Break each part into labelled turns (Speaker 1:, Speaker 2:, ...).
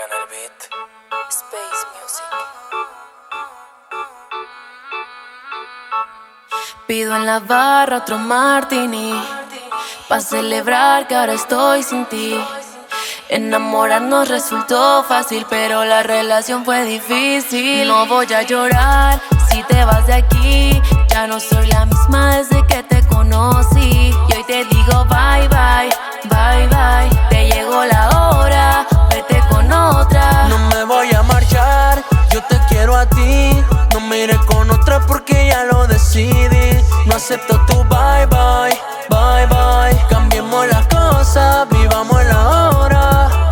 Speaker 1: Canal Beat.
Speaker 2: Space Music. Pido en la barra otro martini. Pa' celebrar que ahora estoy sin ti. Enamorarnos resultó fácil, pero la relación fue difícil. No voy a llorar si te vas de aquí. Ya no soy la misma desde que te conocí. Y hoy te digo bye bye, bye bye.
Speaker 3: No me iré con otra porque ya lo decidí. No acepto tu bye bye, bye bye. Cambiemos las cosas, vivamos la hora.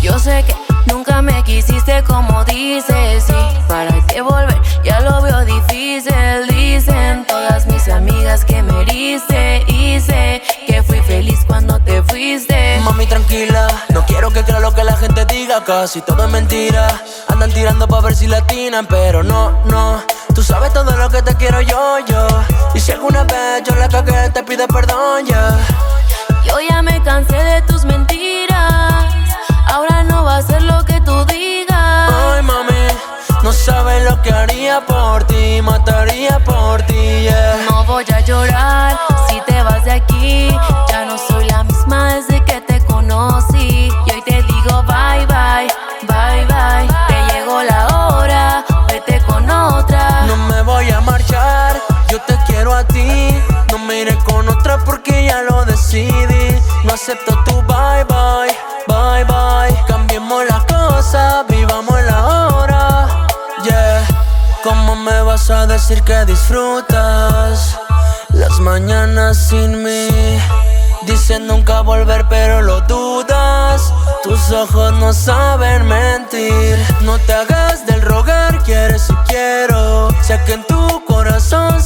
Speaker 2: Yo sé que nunca me quisiste como dices y para qué volver ya lo veo difícil. Dicen todas mis amigas que me heriste sé que fui feliz cuando te fuiste.
Speaker 3: Mami, tranquila, no quiero que crea lo que la gente Casi todo es mentira. Andan tirando pa' ver si latinan, pero no, no. Tú sabes todo lo que te quiero yo, yo. Y si alguna vez yo la cagué, te pido perdón, ya.
Speaker 2: Yo ya me cansé de tus mentiras. Ahora no va a ser lo que tú digas.
Speaker 3: Ay, mami, no sabes lo que haría por ti. Mataría por ti, yeah.
Speaker 2: No voy a llorar si te vas de aquí. Ya no soy
Speaker 3: No me iré con otra porque ya lo decidí. No acepto tu bye bye, bye bye. Cambiemos las cosas, vivamos la hora. Yeah, ¿cómo me vas a decir que disfrutas las mañanas sin mí? Dicen nunca volver, pero lo dudas. Tus ojos no saben mentir. No te hagas del rogar, quieres si quiero. Sé que en tu corazón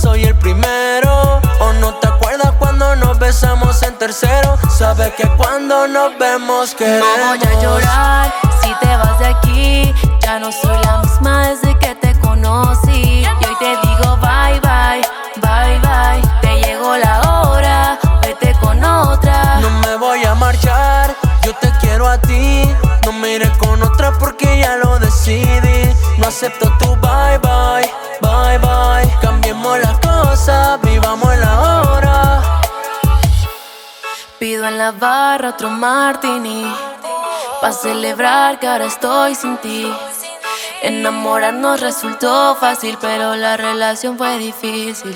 Speaker 3: tercero. Sabes que cuando nos vemos queremos.
Speaker 2: No voy a llorar si te vas de aquí. Ya no soy la misma desde que te conocí. Y hoy te digo bye bye, bye bye. Te llegó la hora, vete con otra.
Speaker 3: No me voy a marchar, yo te quiero a ti. No me iré con otra porque ya lo decidí. No acepto tu bye bye, bye bye. Cambiemos las cosas, vivamos la hora.
Speaker 2: Pido en la barra otro martini. Pa' celebrar que ahora estoy sin ti. Enamorarnos resultó fácil, pero la relación fue difícil.